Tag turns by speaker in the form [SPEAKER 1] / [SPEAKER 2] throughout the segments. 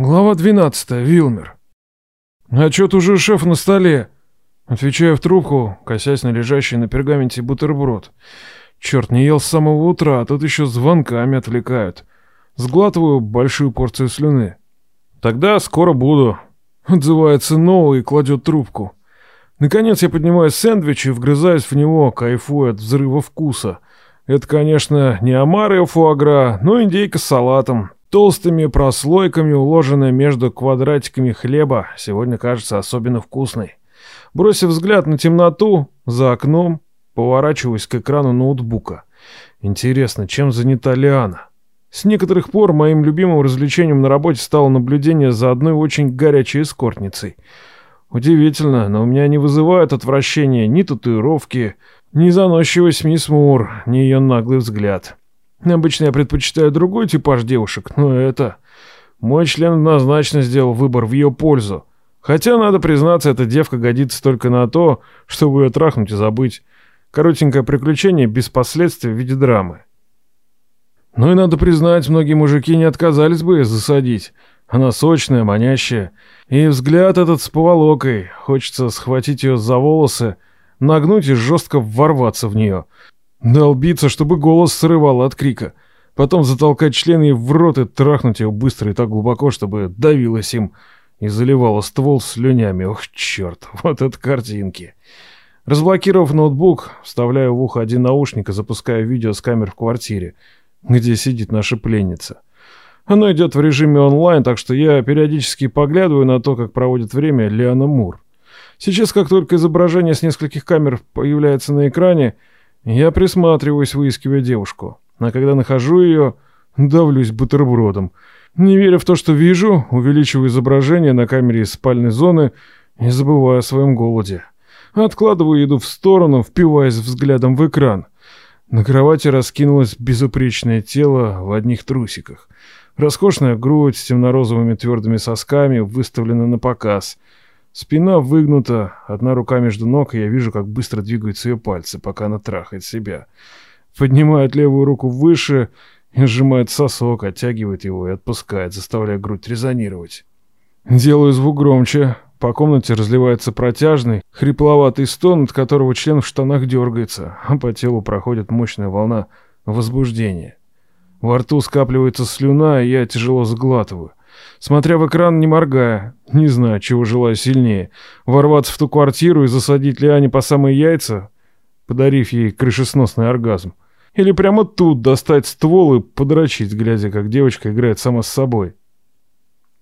[SPEAKER 1] Глава 12. Вилмер. «Отчет уже шеф на столе!» Отвечаю в трубку, косясь на лежащий на пергаменте бутерброд. Черт, не ел с самого утра, а тут еще звонками отвлекают. Сглатываю большую порцию слюны. «Тогда скоро буду», — отзывается Ноу и кладет трубку. Наконец я поднимаю сэндвич и вгрызаюсь в него, кайфуя от взрыва вкуса. Это, конечно, не омары фуагра, но индейка с салатом, толстыми прослойками, уложенная между квадратиками хлеба, сегодня кажется особенно вкусной. Бросив взгляд на темноту за окном, поворачиваюсь к экрану ноутбука. Интересно, чем занята Лиана? С некоторых пор моим любимым развлечением на работе стало наблюдение за одной очень горячей эскортницей. Удивительно, но у меня не вызывают отвращения ни татуировки, ни заносчивость мисс Мур, ни ее наглый взгляд. Обычно я предпочитаю другой типаж девушек, но это... Мой член однозначно сделал выбор в ее пользу. Хотя, надо признаться, эта девка годится только на то, чтобы ее трахнуть и забыть. Коротенькое приключение без последствий в виде драмы. Ну и надо признать, многие мужики не отказались бы засадить. Она сочная, манящая. И взгляд этот с поволокой. Хочется схватить ее за волосы, нагнуть и жестко ворваться в нее. Долбиться, чтобы голос срывал от крика. Потом затолкать член ей в рот и трахнуть ее быстро и так глубоко, чтобы давилось им и заливало ствол слюнями. Ох, черт, вот это картинки. Разблокировав ноутбук, вставляю в ухо один наушник и запускаю видео с камер в квартире, где сидит наша пленница. Оно идет в режиме онлайн, так что я периодически поглядываю на то, как проводит время Леона Мур. Сейчас, как только изображение с нескольких камер появляется на экране, я присматриваюсь, выискивая девушку. А когда нахожу ее, давлюсь бутербродом. Не веря в то, что вижу, увеличиваю изображение на камере из спальной зоны и забываю о своем голоде. Откладываю еду в сторону, впиваясь взглядом в экран. На кровати раскинулось безупречное тело в одних трусиках. Роскошная грудь с темно-розовыми твердыми сосками выставлена на показ — Спина выгнута, одна рука между ног, и я вижу, как быстро двигаются ее пальцы, пока она трахает себя. Поднимает левую руку выше и сжимает сосок, оттягивает его и отпускает, заставляя грудь резонировать. Делаю звук громче. По комнате разливается протяжный, хрипловатый стон, от которого член в штанах дергается, а по телу проходит мощная волна возбуждения. Во рту скапливается слюна, и я тяжело сглатываю. Смотря в экран, не моргая. Не знаю, чего желаю сильнее. Ворваться в ту квартиру и засадить Лиане по самые яйца, подарив ей крышесносный оргазм. Или прямо тут достать ствол и подрочить, глядя, как девочка играет сама с собой.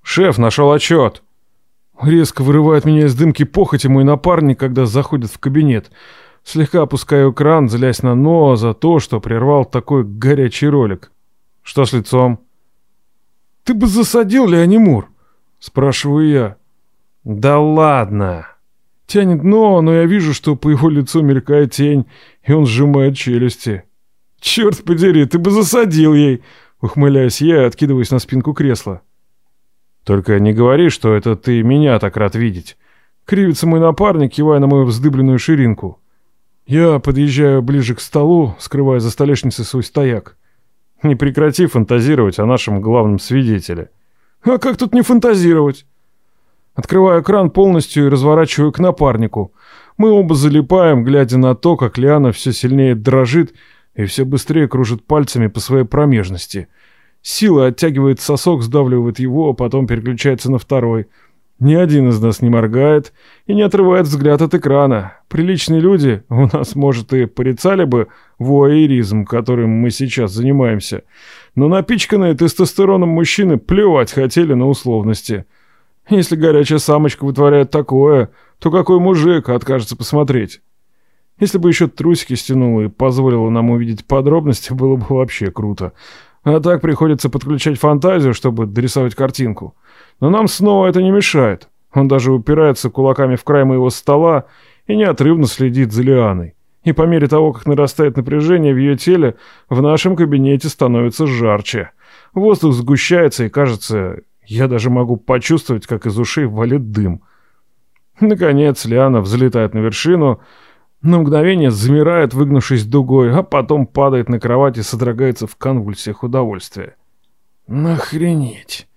[SPEAKER 1] «Шеф, нашел отчет!» Резко вырывает меня из дымки похоти мой напарник, когда заходит в кабинет. Слегка опускаю экран, злясь на Ноа за то, что прервал такой горячий ролик. «Что с лицом?» «Ты бы засадил Леонимур?» — спрашиваю я. «Да ладно!» Тянет но, но я вижу, что по его лицу мелькает тень, и он сжимает челюсти. «Черт подери, ты бы засадил ей!» Ухмыляюсь я и откидываюсь на спинку кресла. «Только не говори, что это ты меня так рад видеть!» Кривится мой напарник, кивая на мою вздыбленную ширинку. Я подъезжаю ближе к столу, скрывая за столешницей свой стояк. Не прекрати фантазировать о нашем главном свидетеле. А как тут не фантазировать? Открываю экран полностью и разворачиваю к напарнику. Мы оба залипаем, глядя на то, как Лиана все сильнее дрожит и все быстрее кружит пальцами по своей промежности. Сила оттягивает сосок, сдавливает его, а потом переключается на второй — ни один из нас не моргает и не отрывает взгляд от экрана. Приличные люди у нас, может, и порицали бы вуайеризм, которым мы сейчас занимаемся. Но напичканные тестостероном мужчины плевать хотели на условности. Если горячая самочка вытворяет такое, то какой мужик откажется посмотреть? Если бы еще трусики стянула и позволила нам увидеть подробности, было бы вообще круто. А так приходится подключать фантазию, чтобы дорисовать картинку. Но нам снова это не мешает. Он даже упирается кулаками в край моего стола и неотрывно следит за Лианой. И по мере того, как нарастает напряжение в ее теле, в нашем кабинете становится жарче. Воздух сгущается, и кажется, я даже могу почувствовать, как из ушей валит дым. Наконец Лиана взлетает на вершину, на мгновение замирает, выгнувшись дугой, а потом падает на кровать и содрогается в конвульсиях удовольствия. «Нахренеть!»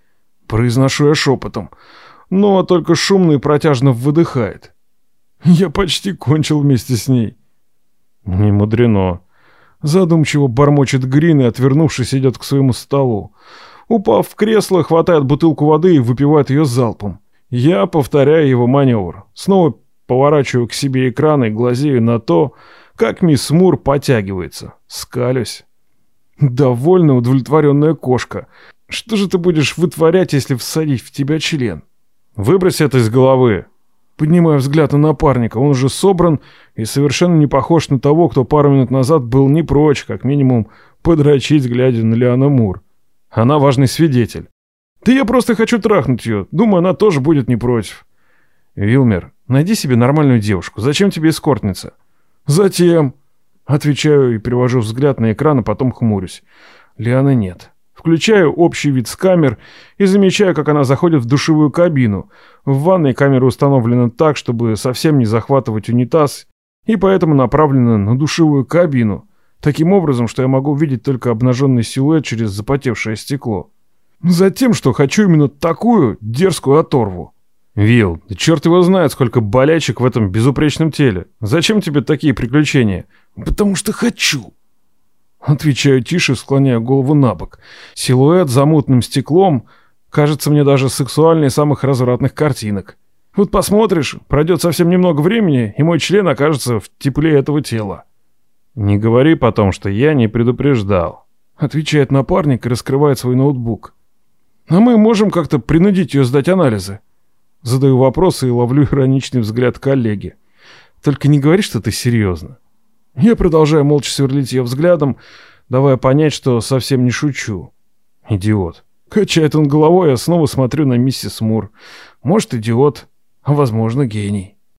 [SPEAKER 1] Произношу я шепотом. Но только шумно и протяжно выдыхает. Я почти кончил вместе с ней. Не мудрено. Задумчиво бормочет Грин и, отвернувшись, идет к своему столу. Упав в кресло, хватает бутылку воды и выпивает ее залпом. Я повторяю его маневр. Снова поворачиваю к себе экран и глазею на то, как мисс Мур потягивается. Скалюсь. Довольно удовлетворенная кошка. Что же ты будешь вытворять, если всадить в тебя член? Выбрось это из головы. Поднимаю взгляд на напарника. Он уже собран и совершенно не похож на того, кто пару минут назад был не прочь, как минимум, подрочить, глядя на Лиана Мур. Она важный свидетель. Да я просто хочу трахнуть ее. Думаю, она тоже будет не против. Вилмер, найди себе нормальную девушку. Зачем тебе эскортница? Затем. Отвечаю и перевожу взгляд на экран, а потом хмурюсь. Лианы нет. Включаю общий вид с камер и замечаю, как она заходит в душевую кабину. В ванной камера установлена так, чтобы совсем не захватывать унитаз, и поэтому направлена на душевую кабину. Таким образом, что я могу видеть только обнаженный силуэт через запотевшее стекло. Затем, что хочу именно такую дерзкую оторву. Вил, да черт его знает, сколько болячек в этом безупречном теле. Зачем тебе такие приключения? Потому что хочу. Отвечаю тише, склоняя голову на бок. Силуэт за мутным стеклом кажется мне даже сексуальнее самых развратных картинок. Вот посмотришь, пройдет совсем немного времени, и мой член окажется в тепле этого тела. «Не говори потом, что я не предупреждал», — отвечает напарник и раскрывает свой ноутбук. «А мы можем как-то принудить ее сдать анализы?» Задаю вопросы и ловлю ироничный взгляд коллеги. «Только не говори, что ты серьезно». Я продолжаю молча сверлить ее взглядом, давая понять, что совсем не шучу. Идиот. Качает он головой, я снова смотрю на миссис Мур. Может, идиот, а возможно, гений.